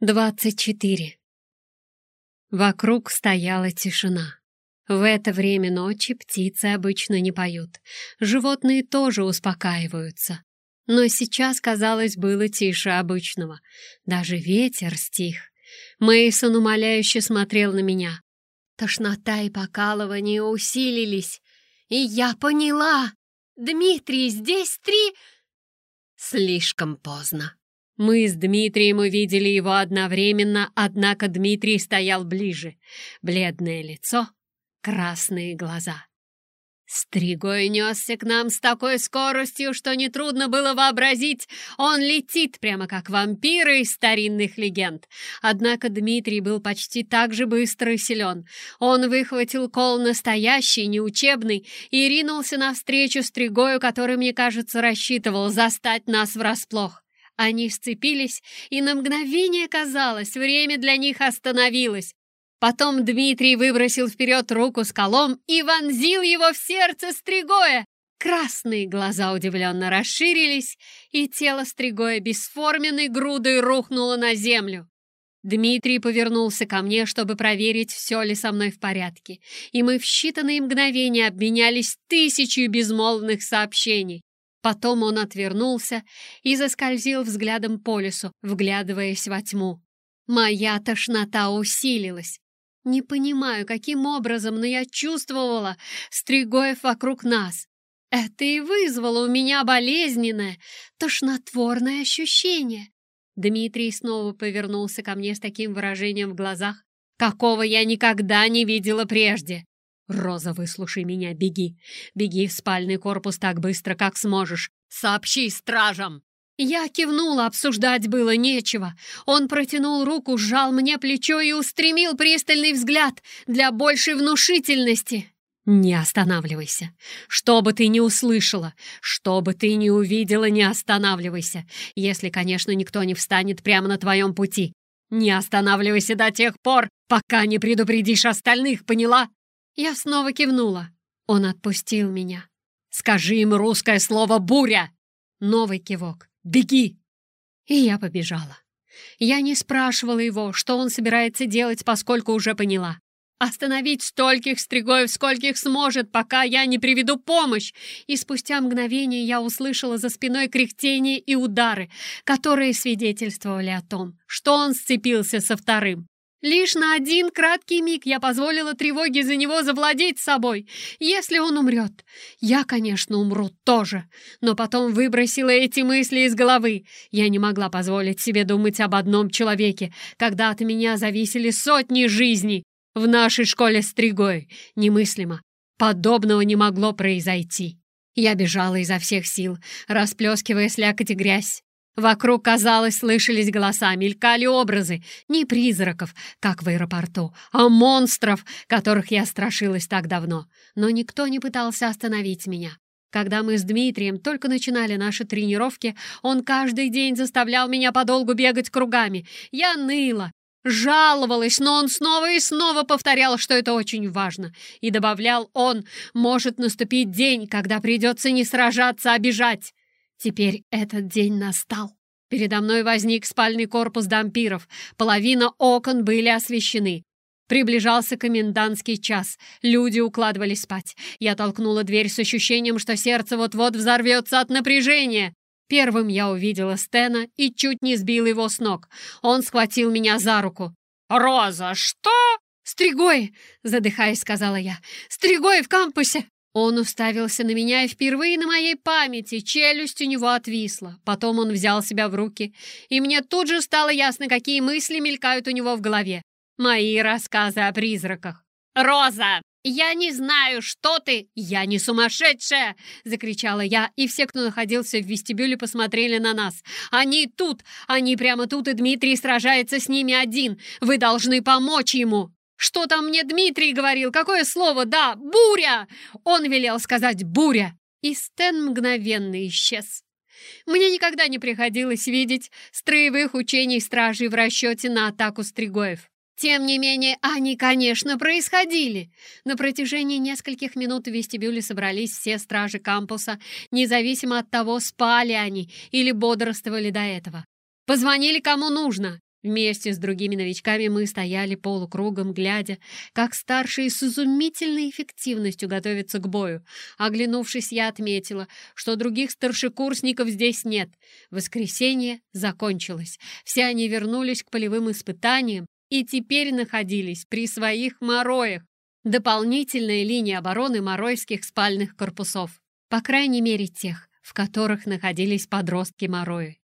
24. Вокруг стояла тишина. В это время ночи птицы обычно не поют. Животные тоже успокаиваются. Но сейчас, казалось, было тише обычного. Даже ветер стих. Мейсон умоляюще смотрел на меня. Тошнота и покалывание усилились. И я поняла! Дмитрий, здесь три... Слишком поздно. Мы с Дмитрием увидели его одновременно, однако Дмитрий стоял ближе. Бледное лицо, красные глаза. Стригой несся к нам с такой скоростью, что нетрудно было вообразить. Он летит прямо как вампиры из старинных легенд. Однако Дмитрий был почти так же быстр и силен. Он выхватил кол настоящий, неучебный, и ринулся навстречу Стригою, который, мне кажется, рассчитывал застать нас врасплох. Они сцепились, и на мгновение казалось, время для них остановилось. Потом Дмитрий выбросил вперед руку с колом и вонзил его в сердце Стригоя. Красные глаза удивленно расширились, и тело Стригоя бесформенной грудой рухнуло на землю. Дмитрий повернулся ко мне, чтобы проверить, все ли со мной в порядке, и мы в считанные мгновения обменялись тысячей безмолвных сообщений. Потом он отвернулся и заскользил взглядом по лесу, вглядываясь во тьму. Моя тошнота усилилась. Не понимаю, каким образом, но я чувствовала стригоев вокруг нас. Это и вызвало у меня болезненное, тошнотворное ощущение. Дмитрий снова повернулся ко мне с таким выражением в глазах, какого я никогда не видела прежде. «Роза, выслушай меня, беги. Беги в спальный корпус так быстро, как сможешь. Сообщи стражам!» Я кивнула, обсуждать было нечего. Он протянул руку, сжал мне плечо и устремил пристальный взгляд для большей внушительности. «Не останавливайся. Что бы ты ни услышала, что бы ты ни увидела, не останавливайся. Если, конечно, никто не встанет прямо на твоем пути. Не останавливайся до тех пор, пока не предупредишь остальных, поняла?» Я снова кивнула. Он отпустил меня. «Скажи им русское слово «буря». Новый кивок. «Беги!» И я побежала. Я не спрашивала его, что он собирается делать, поскольку уже поняла. Остановить стольких стригоев, скольких сможет, пока я не приведу помощь. И спустя мгновение я услышала за спиной кряхтение и удары, которые свидетельствовали о том, что он сцепился со вторым. Лишь на один краткий миг я позволила тревоге за него завладеть собой. Если он умрет, я, конечно, умру тоже. Но потом выбросила эти мысли из головы. Я не могла позволить себе думать об одном человеке, когда от меня зависели сотни жизней. В нашей школе стригой. Немыслимо. Подобного не могло произойти. Я бежала изо всех сил, расплескивая слякоть и грязь. Вокруг, казалось, слышались голоса, мелькали образы, не призраков, как в аэропорту, а монстров, которых я страшилась так давно. Но никто не пытался остановить меня. Когда мы с Дмитрием только начинали наши тренировки, он каждый день заставлял меня подолгу бегать кругами. Я ныла, жаловалась, но он снова и снова повторял, что это очень важно. И добавлял он, может наступить день, когда придется не сражаться, а бежать. Теперь этот день настал. Передо мной возник спальный корпус дампиров. Половина окон были освещены. Приближался комендантский час. Люди укладывались спать. Я толкнула дверь с ощущением, что сердце вот-вот взорвется от напряжения. Первым я увидела Стена и чуть не сбил его с ног. Он схватил меня за руку. «Роза, что?» «Стригой!» — задыхаясь, сказала я. «Стригой в кампусе!» Он уставился на меня, и впервые на моей памяти челюсть у него отвисла. Потом он взял себя в руки, и мне тут же стало ясно, какие мысли мелькают у него в голове. Мои рассказы о призраках. «Роза, я не знаю, что ты! Я не сумасшедшая!» — закричала я, и все, кто находился в вестибюле, посмотрели на нас. «Они тут! Они прямо тут, и Дмитрий сражается с ними один! Вы должны помочь ему!» Что там мне Дмитрий говорил? Какое слово? Да, буря! Он велел сказать «буря». И Стэн мгновенно исчез. Мне никогда не приходилось видеть строевых учений стражей в расчете на атаку стригоев. Тем не менее, они, конечно, происходили. На протяжении нескольких минут в вестибюле собрались все стражи кампуса, независимо от того, спали они или бодрствовали до этого. Позвонили кому нужно. Вместе с другими новичками мы стояли полукругом, глядя, как старшие с изумительной эффективностью готовятся к бою. Оглянувшись, я отметила, что других старшекурсников здесь нет. Воскресенье закончилось. Все они вернулись к полевым испытаниям и теперь находились при своих мороях. Дополнительная линия обороны моройских спальных корпусов. По крайней мере, тех, в которых находились подростки Морои.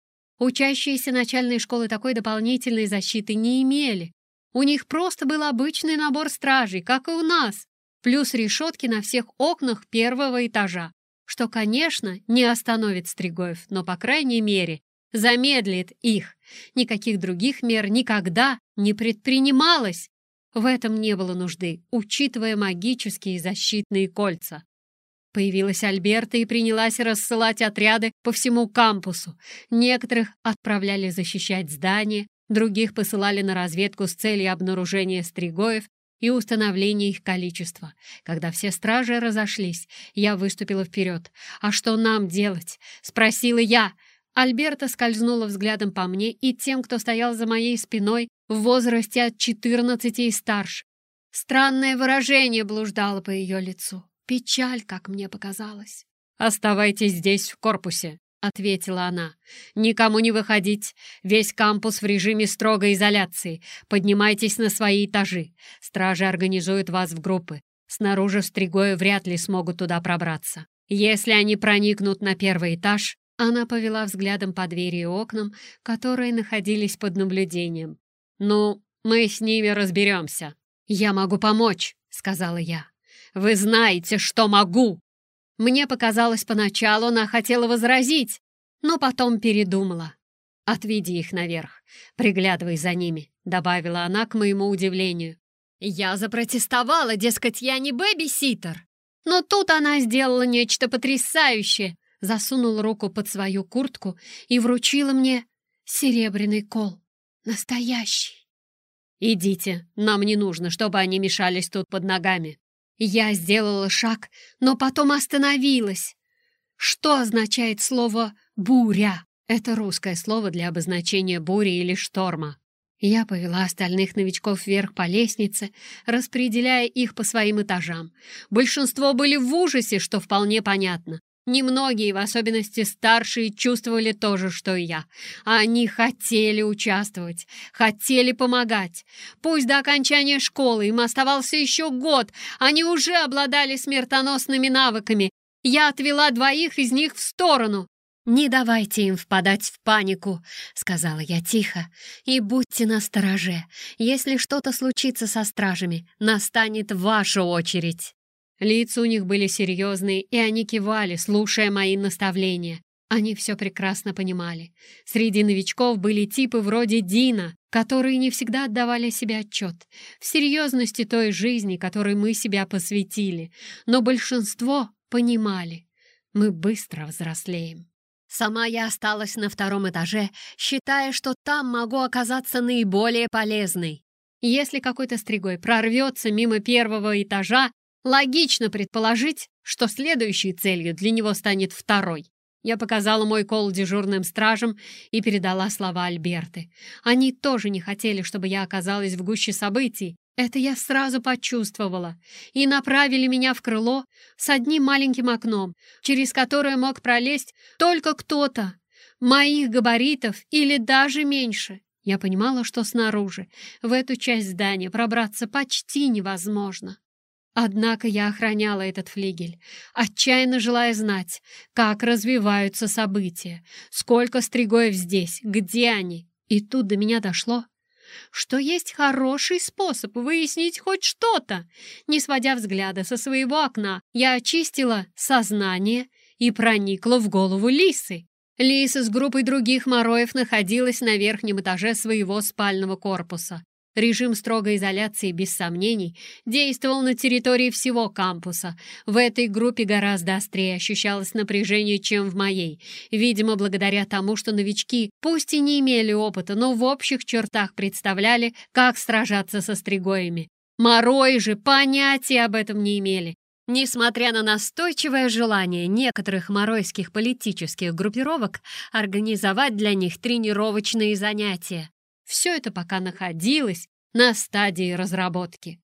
Учащиеся начальной школы такой дополнительной защиты не имели. У них просто был обычный набор стражей, как и у нас, плюс решетки на всех окнах первого этажа, что, конечно, не остановит Стригоев, но, по крайней мере, замедлит их. Никаких других мер никогда не предпринималось. В этом не было нужды, учитывая магические защитные кольца. Появилась Альберта и принялась рассылать отряды по всему кампусу. Некоторых отправляли защищать здания, других посылали на разведку с целью обнаружения стригоев и установления их количества. Когда все стражи разошлись, я выступила вперед. «А что нам делать?» — спросила я. Альберта скользнула взглядом по мне и тем, кто стоял за моей спиной в возрасте от 14 и старше. Странное выражение блуждало по ее лицу. Печаль, как мне показалось. «Оставайтесь здесь, в корпусе», — ответила она. «Никому не выходить. Весь кампус в режиме строгой изоляции. Поднимайтесь на свои этажи. Стражи организуют вас в группы. Снаружи стригои вряд ли смогут туда пробраться. Если они проникнут на первый этаж...» Она повела взглядом по двери и окнам, которые находились под наблюдением. «Ну, мы с ними разберемся. Я могу помочь», — сказала я. Вы знаете, что могу!» Мне показалось поначалу, она хотела возразить, но потом передумала. «Отведи их наверх, приглядывай за ними», — добавила она к моему удивлению. Я запротестовала, дескать, я не бэби-ситер. Но тут она сделала нечто потрясающее, засунула руку под свою куртку и вручила мне серебряный кол. Настоящий. «Идите, нам не нужно, чтобы они мешались тут под ногами», я сделала шаг, но потом остановилась. Что означает слово «буря»? Это русское слово для обозначения бури или шторма. Я повела остальных новичков вверх по лестнице, распределяя их по своим этажам. Большинство были в ужасе, что вполне понятно. Немногие, в особенности старшие, чувствовали то же, что и я. Они хотели участвовать, хотели помогать. Пусть до окончания школы им оставался еще год, они уже обладали смертоносными навыками. Я отвела двоих из них в сторону. «Не давайте им впадать в панику», — сказала я тихо, — «и будьте настороже. Если что-то случится со стражами, настанет ваша очередь». Лица у них были серьезные, и они кивали, слушая мои наставления. Они все прекрасно понимали. Среди новичков были типы вроде Дина, которые не всегда отдавали себе отчет в серьезности той жизни, которой мы себя посвятили, но большинство понимали. Мы быстро взрослеем. Сама я осталась на втором этаже, считая, что там могу оказаться наиболее полезной. Если какой-то стригой прорвется мимо первого этажа, Логично предположить, что следующей целью для него станет второй. Я показала мой кол дежурным стражам и передала слова Альберты. Они тоже не хотели, чтобы я оказалась в гуще событий. Это я сразу почувствовала. И направили меня в крыло с одним маленьким окном, через которое мог пролезть только кто-то. Моих габаритов или даже меньше. Я понимала, что снаружи, в эту часть здания, пробраться почти невозможно. Однако я охраняла этот флигель, отчаянно желая знать, как развиваются события, сколько стригоев здесь, где они. И тут до меня дошло, что есть хороший способ выяснить хоть что-то. Не сводя взгляда со своего окна, я очистила сознание и проникла в голову лисы. Лиса с группой других мороев находилась на верхнем этаже своего спального корпуса. Режим строгой изоляции, без сомнений, действовал на территории всего кампуса. В этой группе гораздо острее ощущалось напряжение, чем в моей. Видимо, благодаря тому, что новички, пусть и не имели опыта, но в общих чертах представляли, как сражаться со стригоями. Морои же понятия об этом не имели. Несмотря на настойчивое желание некоторых моройских политических группировок организовать для них тренировочные занятия. Все это пока находилось на стадии разработки.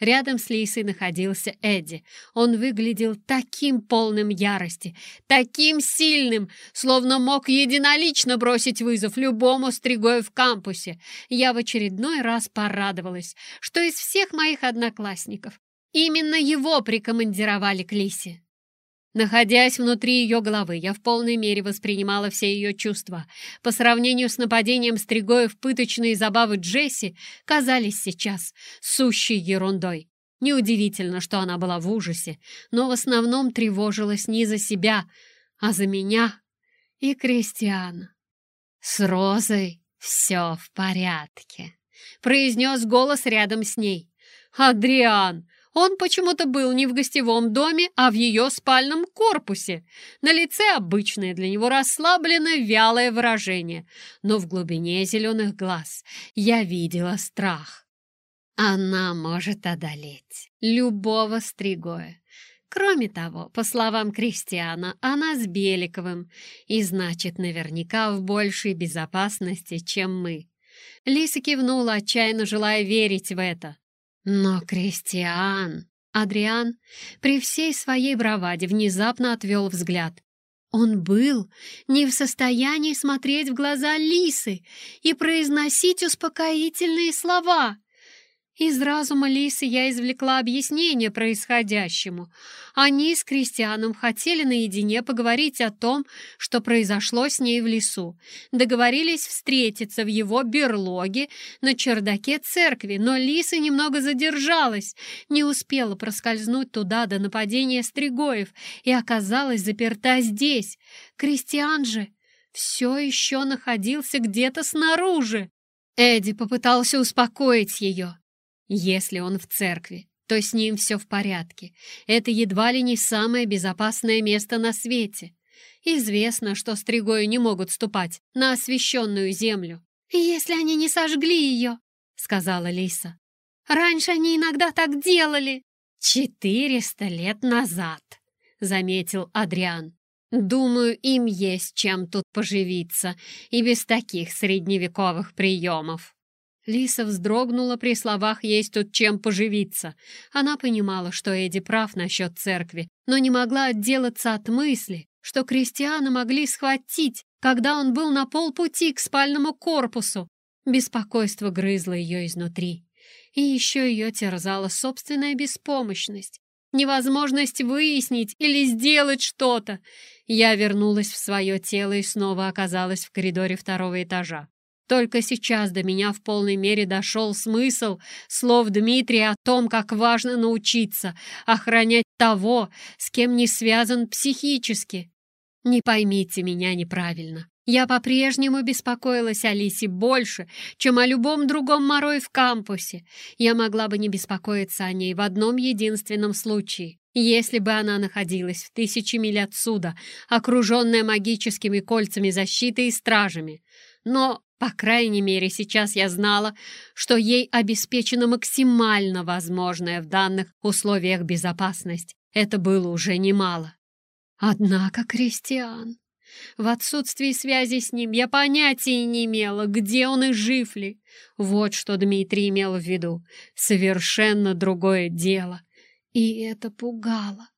Рядом с Лисой находился Эдди. Он выглядел таким полным ярости, таким сильным, словно мог единолично бросить вызов любому стригою в кампусе. Я в очередной раз порадовалась, что из всех моих одноклассников именно его прикомандировали к Лисе. Находясь внутри ее головы, я в полной мере воспринимала все ее чувства. По сравнению с нападением Стригоев пыточные забавы Джесси казались сейчас сущей ерундой. Неудивительно, что она была в ужасе, но в основном тревожилась не за себя, а за меня и Кристиана. «С Розой все в порядке», — произнес голос рядом с ней. «Адриан, он почему-то был не в гостевом доме, а в ее спальном корпусе. На лице обычное для него расслабленное вялое выражение, но в глубине зеленых глаз я видела страх. Она может одолеть любого стригоя. Кроме того, по словам Кристиана, она с Беликовым, и значит, наверняка в большей безопасности, чем мы. Лиса кивнула, отчаянно желая верить в это. Но Кристиан... Адриан при всей своей браваде внезапно отвел взгляд. Он был не в состоянии смотреть в глаза Лисы и произносить успокоительные слова — из разума Лисы я извлекла объяснение происходящему. Они с Кристианом хотели наедине поговорить о том, что произошло с ней в лесу. Договорились встретиться в его берлоге на чердаке церкви, но Лиса немного задержалась, не успела проскользнуть туда до нападения Стригоев и оказалась заперта здесь. Кристиан же все еще находился где-то снаружи. Эдди попытался успокоить ее. Если он в церкви, то с ним все в порядке. Это едва ли не самое безопасное место на свете. Известно, что стригою не могут ступать на освященную землю. «Если они не сожгли ее», — сказала Лиса. «Раньше они иногда так делали». «Четыреста лет назад», — заметил Адриан. «Думаю, им есть чем тут поживиться и без таких средневековых приемов». Лиса вздрогнула при словах «есть тут чем поживиться». Она понимала, что Эдди прав насчет церкви, но не могла отделаться от мысли, что крестьяна могли схватить, когда он был на полпути к спальному корпусу. Беспокойство грызло ее изнутри. И еще ее терзала собственная беспомощность, невозможность выяснить или сделать что-то. Я вернулась в свое тело и снова оказалась в коридоре второго этажа. Только сейчас до меня в полной мере дошел смысл слов Дмитрия о том, как важно научиться охранять того, с кем не связан психически. Не поймите меня неправильно. Я по-прежнему беспокоилась о Лисе больше, чем о любом другом Морой в кампусе. Я могла бы не беспокоиться о ней в одном единственном случае. Если бы она находилась в тысячи миль отсюда, окруженная магическими кольцами защиты и стражами. Но по крайней мере, сейчас я знала, что ей обеспечена максимально возможная в данных условиях безопасность. Это было уже немало. Однако, Кристиан, в отсутствии связи с ним я понятия не имела, где он и жив ли. Вот что Дмитрий имел в виду. Совершенно другое дело. И это пугало.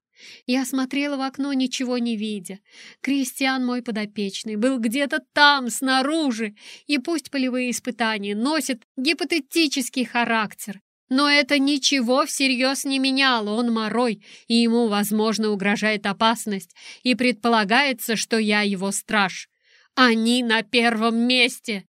Я смотрела в окно, ничего не видя. Кристиан, мой подопечный, был где-то там, снаружи, и пусть полевые испытания носят гипотетический характер, но это ничего всерьез не меняло. Он морой, и ему, возможно, угрожает опасность, и предполагается, что я его страж. Они на первом месте.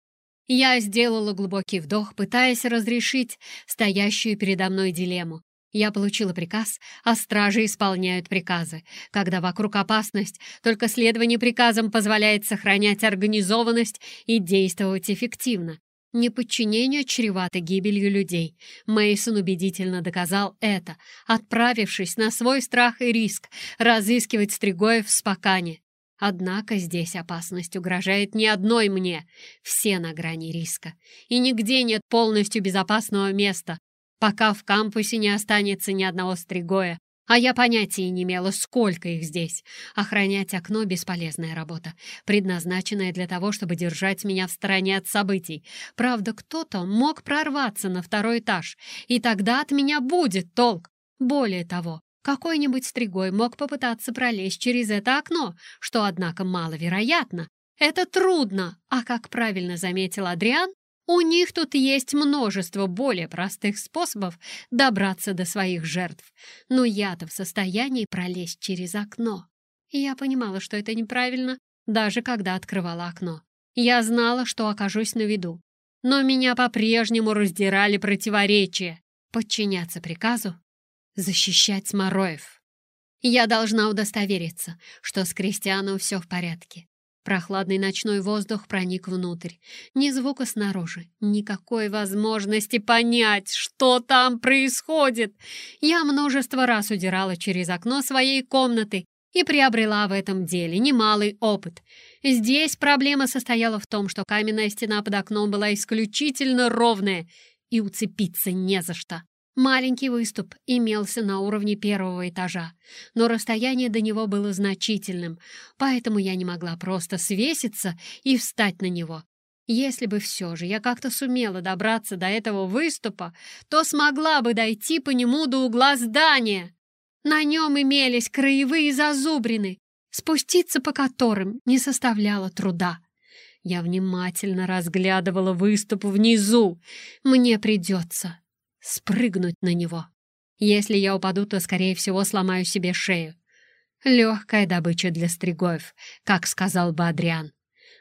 Я сделала глубокий вдох, пытаясь разрешить стоящую передо мной дилемму. Я получила приказ, а стражи исполняют приказы. Когда вокруг опасность, только следование приказам позволяет сохранять организованность и действовать эффективно. Неподчинение чревато гибелью людей. Мейсон убедительно доказал это, отправившись на свой страх и риск разыскивать Стригоев в Спакане. Однако здесь опасность угрожает не одной мне. Все на грани риска. И нигде нет полностью безопасного места, пока в кампусе не останется ни одного стригоя, А я понятия не имела, сколько их здесь. Охранять окно — бесполезная работа, предназначенная для того, чтобы держать меня в стороне от событий. Правда, кто-то мог прорваться на второй этаж, и тогда от меня будет толк. Более того, какой-нибудь стригой мог попытаться пролезть через это окно, что, однако, маловероятно. Это трудно, а, как правильно заметил Адриан, у них тут есть множество более простых способов добраться до своих жертв. Но я-то в состоянии пролезть через окно. Я понимала, что это неправильно, даже когда открывала окно. Я знала, что окажусь на виду. Но меня по-прежнему раздирали противоречия. Подчиняться приказу, защищать Мороев. Я должна удостовериться, что с Кристианом все в порядке. Прохладный ночной воздух проник внутрь. Ни звука снаружи, никакой возможности понять, что там происходит. Я множество раз удирала через окно своей комнаты и приобрела в этом деле немалый опыт. Здесь проблема состояла в том, что каменная стена под окном была исключительно ровная, и уцепиться не за что. Маленький выступ имелся на уровне первого этажа, но расстояние до него было значительным, поэтому я не могла просто свеситься и встать на него. Если бы все же я как-то сумела добраться до этого выступа, то смогла бы дойти по нему до угла здания. На нем имелись краевые зазубрины, спуститься по которым не составляло труда. Я внимательно разглядывала выступ внизу. Мне придется спрыгнуть на него. Если я упаду, то, скорее всего, сломаю себе шею. Легкая добыча для стригоев, как сказал бы Адриан.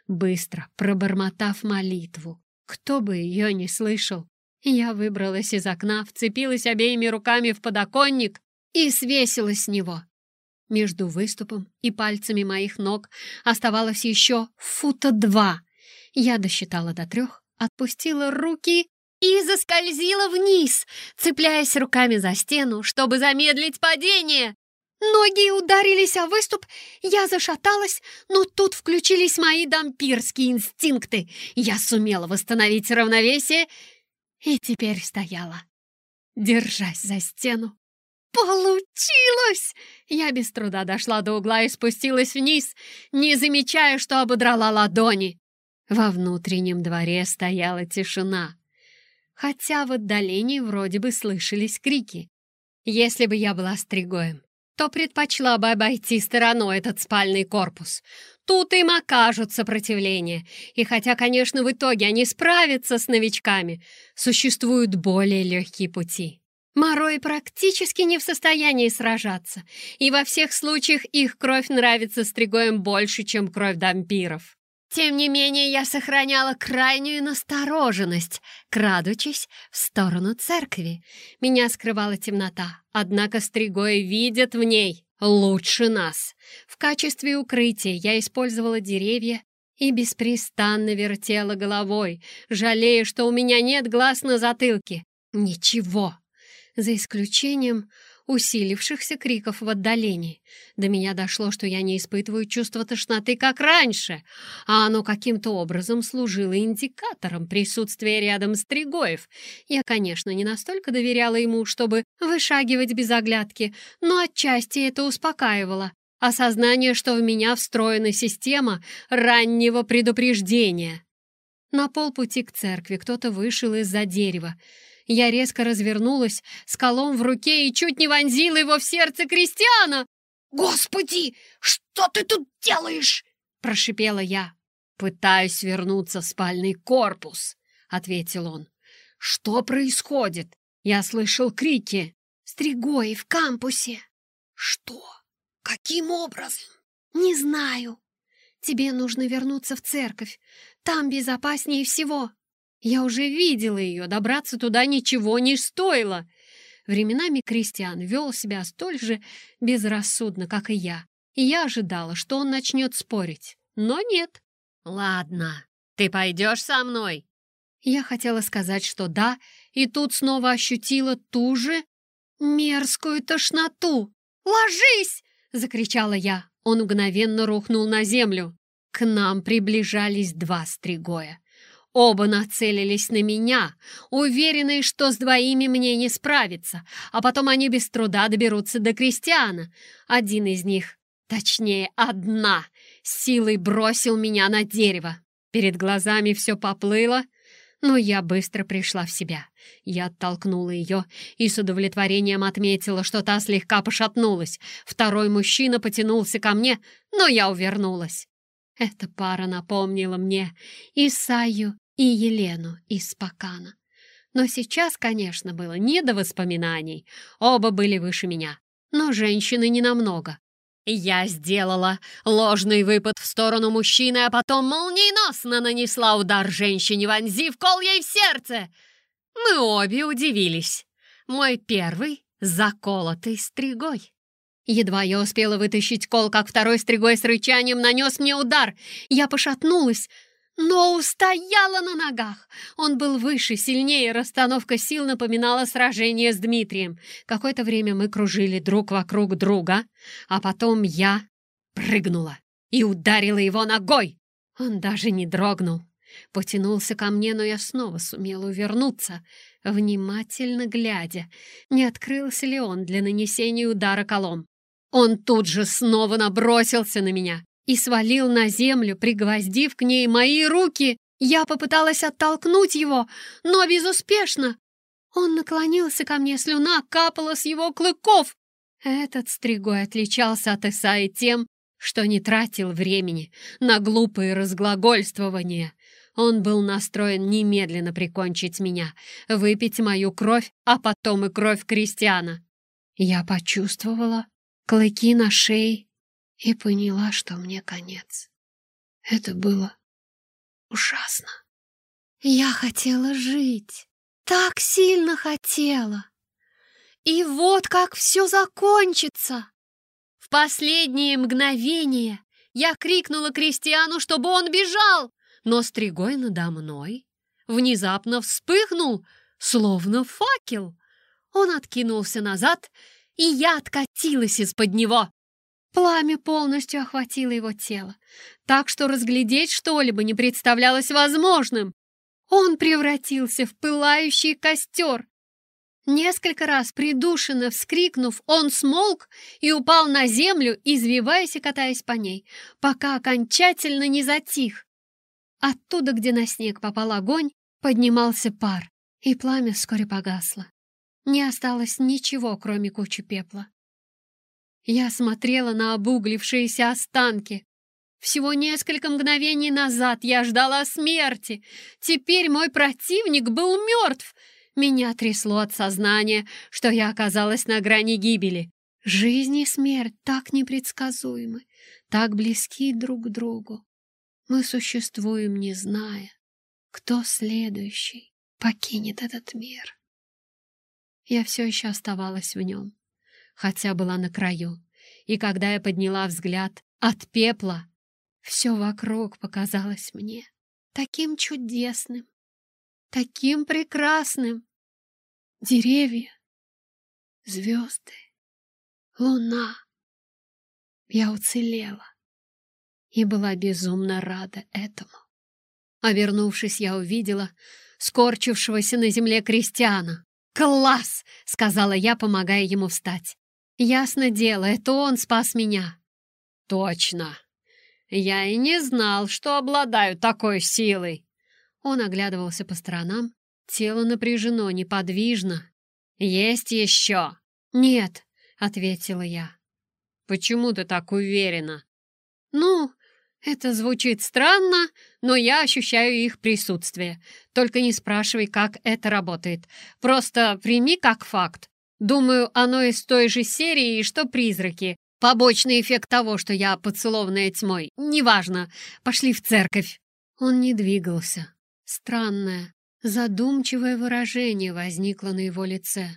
Быстро пробормотав молитву, кто бы ее не слышал, я выбралась из окна, вцепилась обеими руками в подоконник и свесилась с него. Между выступом и пальцами моих ног оставалось еще фута два. Я досчитала до трех, отпустила руки и заскользила вниз, цепляясь руками за стену, чтобы замедлить падение. Ноги ударились о выступ, я зашаталась, но тут включились мои дампирские инстинкты. Я сумела восстановить равновесие и теперь стояла, держась за стену. Получилось! Я без труда дошла до угла и спустилась вниз, не замечая, что ободрала ладони. Во внутреннем дворе стояла тишина хотя в отдалении вроде бы слышались крики. Если бы я была стригоем, то предпочла бы обойти стороной этот спальный корпус. Тут им окажут сопротивление, и хотя, конечно, в итоге они справятся с новичками, существуют более легкие пути. Морой практически не в состоянии сражаться, и во всех случаях их кровь нравится стригоем больше, чем кровь дампиров. Тем не менее, я сохраняла крайнюю настороженность, крадучись в сторону церкви. Меня скрывала темнота, однако стригои видят в ней лучше нас. В качестве укрытия я использовала деревья и беспрестанно вертела головой, жалея, что у меня нет глаз на затылке. Ничего, за исключением усилившихся криков в отдалении. До меня дошло, что я не испытываю чувства тошноты, как раньше, а оно каким-то образом служило индикатором присутствия рядом Стригоев. Я, конечно, не настолько доверяла ему, чтобы вышагивать без оглядки, но отчасти это успокаивало. Осознание, что в меня встроена система раннего предупреждения. На полпути к церкви кто-то вышел из-за дерева. Я резко развернулась с колом в руке и чуть не вонзила его в сердце Кристиана. «Господи, что ты тут делаешь?» — прошипела я. «Пытаюсь вернуться в спальный корпус», — ответил он. «Что происходит? Я слышал крики. Стригои в кампусе». «Что? Каким образом?» «Не знаю. Тебе нужно вернуться в церковь. Там безопаснее всего». Я уже видела ее, добраться туда ничего не стоило. Временами Кристиан вел себя столь же безрассудно, как и я, и я ожидала, что он начнет спорить, но нет. «Ладно, ты пойдешь со мной?» Я хотела сказать, что да, и тут снова ощутила ту же мерзкую тошноту. «Ложись!» — закричала я. Он мгновенно рухнул на землю. К нам приближались два стригоя. Оба нацелились на меня, уверенные, что с двоими мне не справиться, а потом они без труда доберутся до Кристиана. Один из них, точнее, одна, силой бросил меня на дерево. Перед глазами все поплыло, но я быстро пришла в себя. Я оттолкнула ее и с удовлетворением отметила, что та слегка пошатнулась. Второй мужчина потянулся ко мне, но я увернулась. Эта пара напомнила мне Исаю и Елену из Пакана. Но сейчас, конечно, было не до воспоминаний. Оба были выше меня, но женщины не намного. Я сделала ложный выпад в сторону мужчины, а потом молниеносно нанесла удар женщине, вонзив кол ей в сердце. Мы обе удивились. Мой первый — заколотый стригой. Едва я успела вытащить кол, как второй стригой с рычанием нанес мне удар. Я пошатнулась, но устояла на ногах. Он был выше, сильнее, расстановка сил напоминала сражение с Дмитрием. Какое-то время мы кружили друг вокруг друга, а потом я прыгнула и ударила его ногой. Он даже не дрогнул. Потянулся ко мне, но я снова сумела увернуться, внимательно глядя, не открылся ли он для нанесения удара колом. Он тут же снова набросился на меня и свалил на землю, пригвоздив к ней мои руки. Я попыталась оттолкнуть его, но безуспешно. Он наклонился ко мне, слюна капала с его клыков. Этот стригой отличался от Исаи тем, что не тратил времени на глупые разглагольствования. Он был настроен немедленно прикончить меня, выпить мою кровь, а потом и кровь крестьяна. Я почувствовала клыки на шее и поняла, что мне конец. Это было ужасно. Я хотела жить, так сильно хотела. И вот как все закончится. В последнее мгновение я крикнула Кристиану, чтобы он бежал, но стригой надо мной внезапно вспыхнул, словно факел. Он откинулся назад, и я откатилась из-под него. Пламя полностью охватило его тело, так что разглядеть что-либо не представлялось возможным. Он превратился в пылающий костер. Несколько раз придушенно вскрикнув, он смолк и упал на землю, извиваясь и катаясь по ней, пока окончательно не затих. Оттуда, где на снег попал огонь, поднимался пар, и пламя вскоре погасло. Не осталось ничего, кроме кучи пепла. Я смотрела на обуглившиеся останки. Всего несколько мгновений назад я ждала смерти. Теперь мой противник был мертв. Меня трясло от сознания, что я оказалась на грани гибели. Жизнь и смерть так непредсказуемы, так близки друг к другу. Мы существуем, не зная, кто следующий покинет этот мир. Я все еще оставалась в нем хотя была на краю. И когда я подняла взгляд от пепла, все вокруг показалось мне таким чудесным, таким прекрасным. Деревья, звезды, луна. Я уцелела и была безумно рада этому. Обернувшись, я увидела скорчившегося на земле крестьяна. «Класс!» — сказала я, помогая ему встать. Ясно дело, это он спас меня. Точно. Я и не знал, что обладаю такой силой. Он оглядывался по сторонам. Тело напряжено, неподвижно. Есть еще? Нет, ответила я. Почему ты так уверена? Ну, это звучит странно, но я ощущаю их присутствие. Только не спрашивай, как это работает. Просто прими как факт. Думаю, оно из той же серии, что «Призраки». Побочный эффект того, что я поцелованная тьмой. Неважно. Пошли в церковь. Он не двигался. Странное, задумчивое выражение возникло на его лице.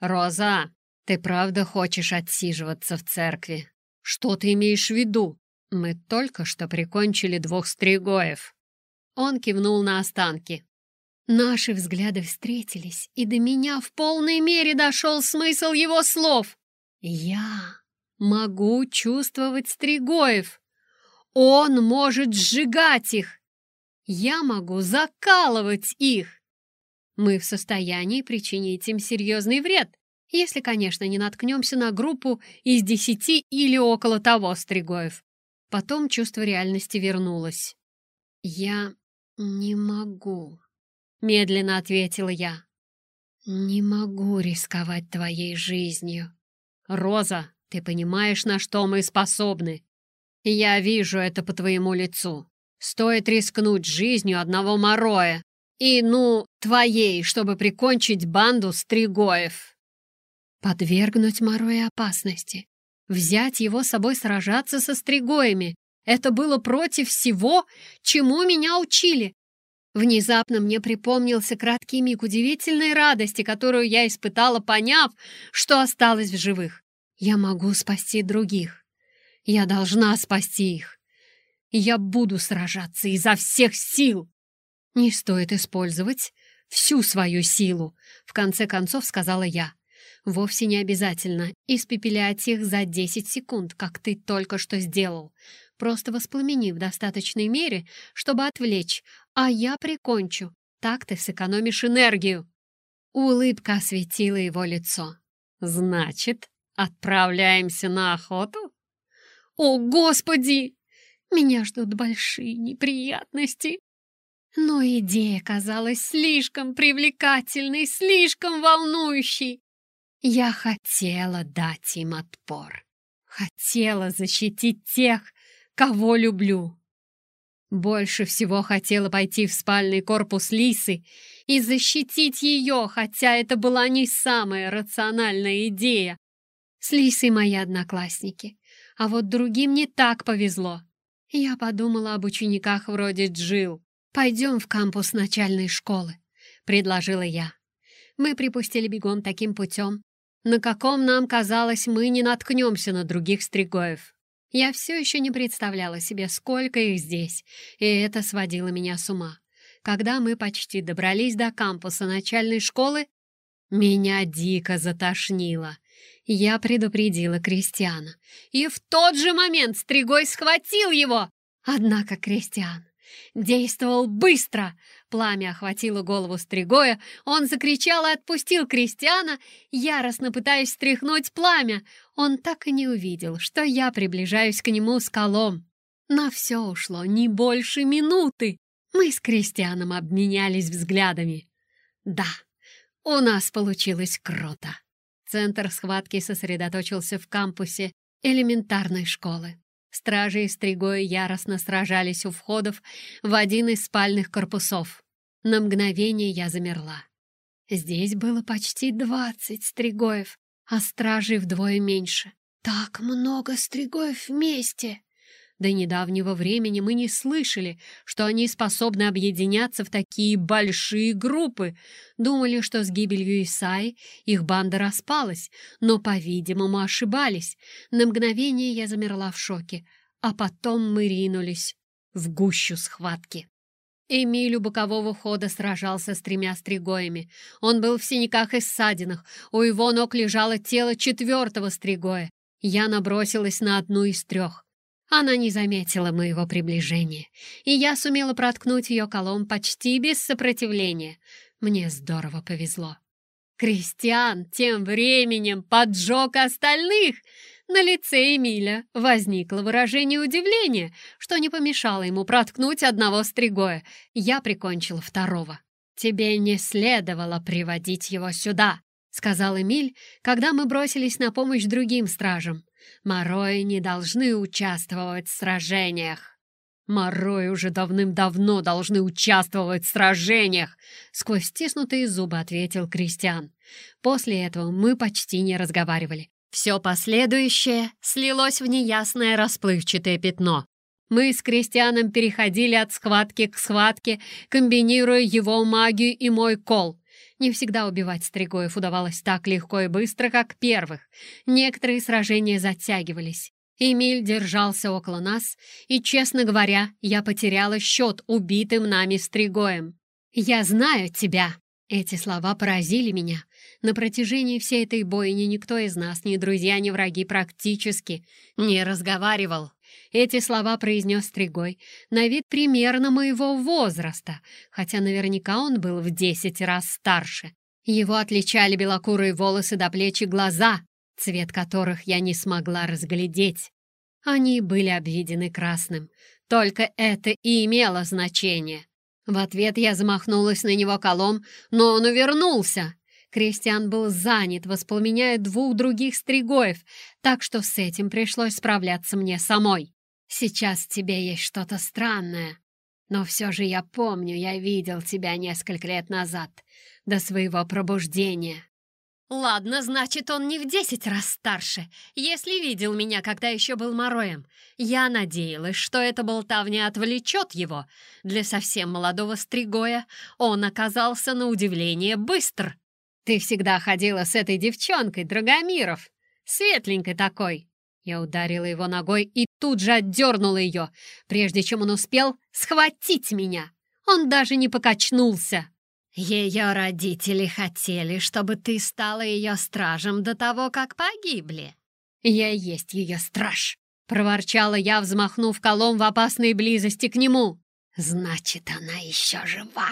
«Роза, ты правда хочешь отсиживаться в церкви? Что ты имеешь в виду? Мы только что прикончили двух стригоев». Он кивнул на останки. Наши взгляды встретились, и до меня в полной мере дошел смысл его слов. Я могу чувствовать стригоев. Он может сжигать их. Я могу закалывать их. Мы в состоянии причинить им серьезный вред, если, конечно, не наткнемся на группу из десяти или около того стригоев. Потом чувство реальности вернулось. «Я не могу», — медленно ответила я. «Не могу рисковать твоей жизнью». «Роза, ты понимаешь, на что мы способны? Я вижу это по твоему лицу. Стоит рискнуть жизнью одного Мороя. И, ну, твоей, чтобы прикончить банду стригоев». Подвергнуть Мороя опасности. Взять его с собой сражаться со стригоями. Это было против всего, чему меня учили. Внезапно мне припомнился краткий миг удивительной радости, которую я испытала, поняв, что осталась в живых. Я могу спасти других. Я должна спасти их. я буду сражаться изо всех сил. Не стоит использовать всю свою силу, в конце концов сказала я. Вовсе не обязательно испепелять их за 10 секунд, как ты только что сделал просто воспламени в достаточной мере, чтобы отвлечь, а я прикончу. Так ты сэкономишь энергию». Улыбка осветила его лицо. «Значит, отправляемся на охоту?» «О, Господи! Меня ждут большие неприятности!» Но идея казалась слишком привлекательной, слишком волнующей. Я хотела дать им отпор. Хотела защитить тех, кого люблю. Больше всего хотела пойти в спальный корпус Лисы и защитить ее, хотя это была не самая рациональная идея. С Лисой мои одноклассники, а вот другим не так повезло. Я подумала об учениках вроде Джил. «Пойдем в кампус начальной школы», — предложила я. Мы припустили бегом таким путем, на каком нам казалось, мы не наткнемся на других стригоев. Я все еще не представляла себе, сколько их здесь, и это сводило меня с ума. Когда мы почти добрались до кампуса начальной школы, меня дико затошнило. Я предупредила Кристиана, и в тот же момент Стригой схватил его. Однако Кристиан действовал быстро. Пламя охватило голову Стригоя, он закричал и отпустил Кристиана, яростно пытаясь стряхнуть пламя. Он так и не увидел, что я приближаюсь к нему с колом. На все ушло не больше минуты. Мы с Кристианом обменялись взглядами. Да, у нас получилось круто. Центр схватки сосредоточился в кампусе элементарной школы. Стражи и стригои яростно сражались у входов в один из спальных корпусов. На мгновение я замерла. Здесь было почти двадцать стригоев, а стражей вдвое меньше. Так много стригоев вместе! До недавнего времени мы не слышали, что они способны объединяться в такие большие группы. Думали, что с гибелью Исаи их банда распалась, но, по-видимому, ошибались. На мгновение я замерла в шоке, а потом мы ринулись в гущу схватки. Эмиль у бокового хода сражался с тремя стригоями. Он был в синяках и ссадинах. У его ног лежало тело четвертого стригоя. Я набросилась на одну из трех. Она не заметила моего приближения, и я сумела проткнуть ее колом почти без сопротивления. Мне здорово повезло. Кристиан тем временем поджег остальных. На лице Эмиля возникло выражение удивления, что не помешало ему проткнуть одного стригоя. Я прикончила второго. «Тебе не следовало приводить его сюда», — сказал Эмиль, когда мы бросились на помощь другим стражам. Морои не должны участвовать в сражениях. Морои уже давным-давно должны участвовать в сражениях, сквозь стиснутые зубы ответил Кристиан. После этого мы почти не разговаривали. Все последующее слилось в неясное расплывчатое пятно. Мы с Кристианом переходили от схватки к схватке, комбинируя его магию и мой кол. Не всегда убивать стригоев удавалось так легко и быстро, как первых. Некоторые сражения затягивались. Эмиль держался около нас, и, честно говоря, я потеряла счет убитым нами стригоем. «Я знаю тебя!» Эти слова поразили меня. На протяжении всей этой бойни никто из нас, ни друзья, ни враги, практически не разговаривал. Эти слова произнес Стригой, на вид примерно моего возраста, хотя наверняка он был в десять раз старше. Его отличали белокурые волосы до плеч и глаза, цвет которых я не смогла разглядеть. Они были обведены красным. Только это и имело значение. В ответ я замахнулась на него колом, но он увернулся. Кристиан был занят, воспламеняя двух других стригоев, так что с этим пришлось справляться мне самой. «Сейчас тебе есть что-то странное, но все же я помню, я видел тебя несколько лет назад, до своего пробуждения». «Ладно, значит, он не в десять раз старше, если видел меня, когда еще был Мороем. Я надеялась, что эта болтовня отвлечет его. Для совсем молодого стригоя он оказался на удивление быстр». «Ты всегда ходила с этой девчонкой, Драгомиров, светленькой такой!» Я ударила его ногой и тут же отдернула ее, прежде чем он успел схватить меня. Он даже не покачнулся. «Ее родители хотели, чтобы ты стала ее стражем до того, как погибли». «Я есть ее страж!» — проворчала я, взмахнув колом в опасной близости к нему. «Значит, она еще жива!»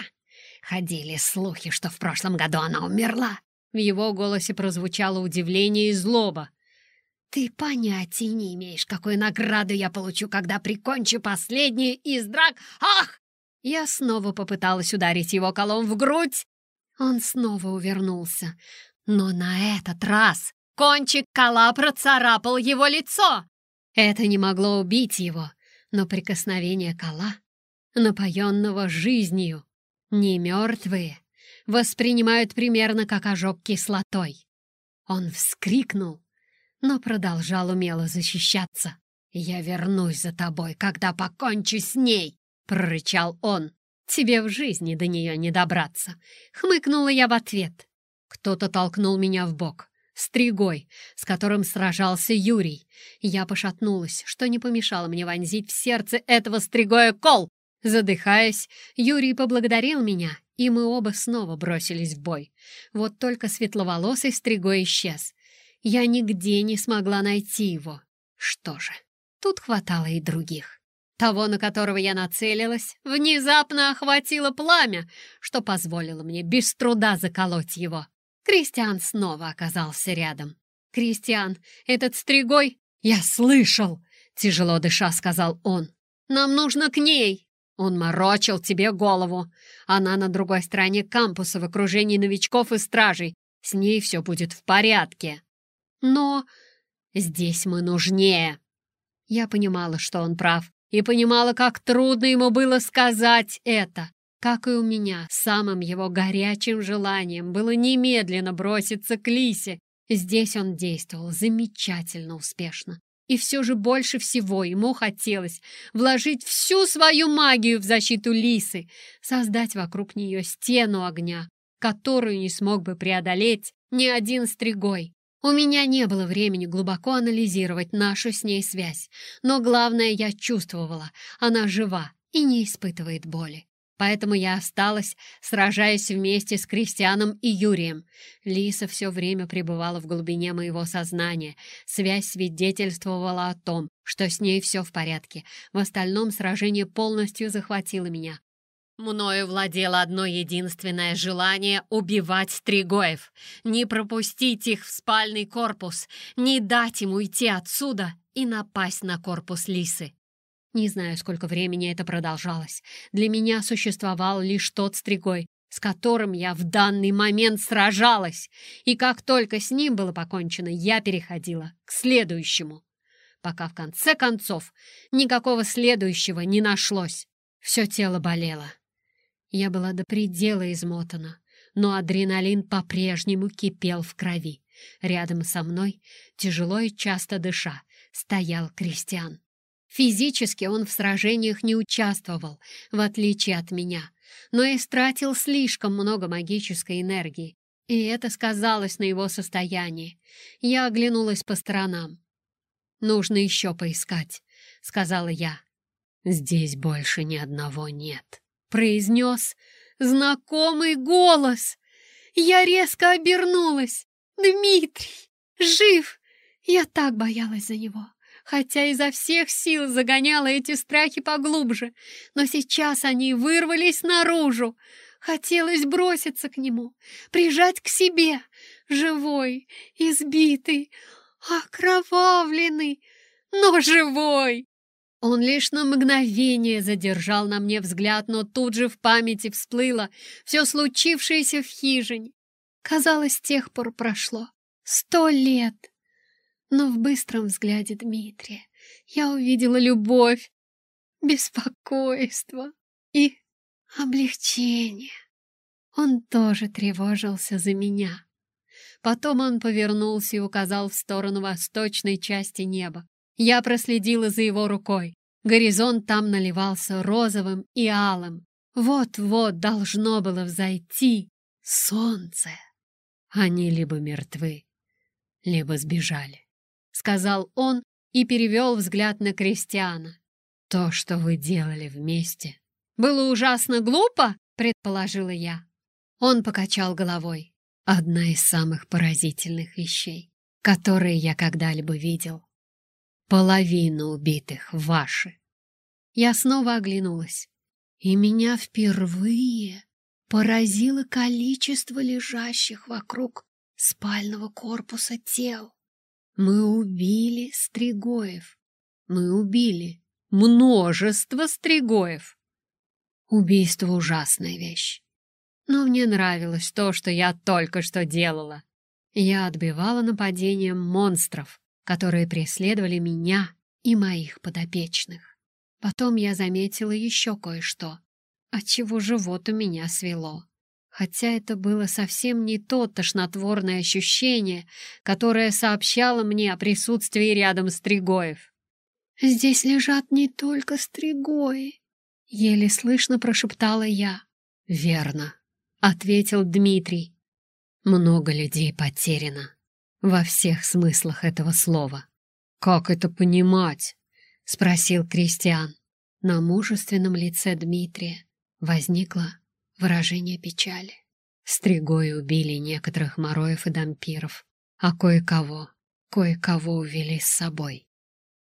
Ходили слухи, что в прошлом году она умерла. В его голосе прозвучало удивление и злоба. «Ты понятия не имеешь, какую награду я получу, когда прикончу последний из драк! Ах!» Я снова попыталась ударить его колом в грудь. Он снова увернулся. Но на этот раз кончик кола процарапал его лицо. Это не могло убить его, но прикосновение кола, напоенного жизнью, не мертвые, воспринимают примерно как ожог кислотой. Он вскрикнул, но продолжал умело защищаться. «Я вернусь за тобой, когда покончу с ней!» — прорычал он. «Тебе в жизни до нее не добраться!» — хмыкнула я в ответ. Кто-то толкнул меня в бок. Стригой, с которым сражался Юрий. Я пошатнулась, что не помешало мне вонзить в сердце этого стригоя кол, Задыхаясь, Юрий поблагодарил меня, и мы оба снова бросились в бой. Вот только светловолосый стригой исчез. Я нигде не смогла найти его. Что же, тут хватало и других. Того, на которого я нацелилась, внезапно охватило пламя, что позволило мне без труда заколоть его. Кристиан снова оказался рядом. «Кристиан, этот стригой...» «Я слышал!» — тяжело дыша сказал он. «Нам нужно к ней!» Он морочил тебе голову. Она на другой стороне кампуса в окружении новичков и стражей. С ней все будет в порядке. Но здесь мы нужнее. Я понимала, что он прав, и понимала, как трудно ему было сказать это. Как и у меня, самым его горячим желанием было немедленно броситься к Лисе. Здесь он действовал замечательно успешно. И все же больше всего ему хотелось вложить всю свою магию в защиту Лисы, создать вокруг нее стену огня, которую не смог бы преодолеть ни один стригой. У меня не было времени глубоко анализировать нашу с ней связь, но главное я чувствовала, она жива и не испытывает боли. Поэтому я осталась, сражаясь вместе с Кристианом и Юрием. Лиса все время пребывала в глубине моего сознания. Связь свидетельствовала о том, что с ней все в порядке. В остальном сражение полностью захватило меня. Мною владело одно единственное желание — убивать Стригоев, не пропустить их в спальный корпус, не дать им уйти отсюда и напасть на корпус Лисы. Не знаю, сколько времени это продолжалось. Для меня существовал лишь тот стригой, с которым я в данный момент сражалась. И как только с ним было покончено, я переходила к следующему. Пока в конце концов никакого следующего не нашлось. Все тело болело. Я была до предела измотана, но адреналин по-прежнему кипел в крови. Рядом со мной, тяжело и часто дыша, стоял Кристиан. Физически он в сражениях не участвовал, в отличие от меня, но истратил слишком много магической энергии, и это сказалось на его состоянии. Я оглянулась по сторонам. «Нужно еще поискать», — сказала я. «Здесь больше ни одного нет», — произнес знакомый голос. Я резко обернулась. «Дмитрий! Жив!» Я так боялась за него хотя изо всех сил загоняла эти страхи поглубже, но сейчас они вырвались наружу. Хотелось броситься к нему, прижать к себе, живой, избитый, окровавленный, но живой. Он лишь на мгновение задержал на мне взгляд, но тут же в памяти всплыло все случившееся в хижине. Казалось, с тех пор прошло сто лет. Но в быстром взгляде Дмитрия я увидела любовь, беспокойство и облегчение. Он тоже тревожился за меня. Потом он повернулся и указал в сторону восточной части неба. Я проследила за его рукой. Горизонт там наливался розовым и алым. Вот-вот должно было взойти солнце. Они либо мертвы, либо сбежали, — сказал он и перевел взгляд на Кристиана. То, что вы делали вместе, было ужасно глупо, предположила я. Он покачал головой. Одна из самых поразительных вещей, которые я когда-либо видел. Половина убитых ваши. Я снова оглянулась, и меня впервые поразило количество лежащих вокруг спального корпуса тел. Мы убили стригоев. Мы убили множество стригоев. Убийство — ужасная вещь. Но мне нравилось то, что я только что делала. Я отбивала нападением монстров, которые преследовали меня и моих подопечных. Потом я заметила еще кое-что, отчего живот у меня свело. Хотя это было совсем не то тошнотворное ощущение, которое сообщало мне о присутствии рядом стригоев. «Здесь лежат не только стригои», — еле слышно прошептала я. «Верно», — ответил Дмитрий. «Много людей потеряно во всех смыслах этого слова. «Как это понимать?» — спросил Кристиан. На мужественном лице Дмитрия возникло выражение печали. Стригои убили некоторых мороев и дампиров, а кое-кого, кое-кого увели с собой.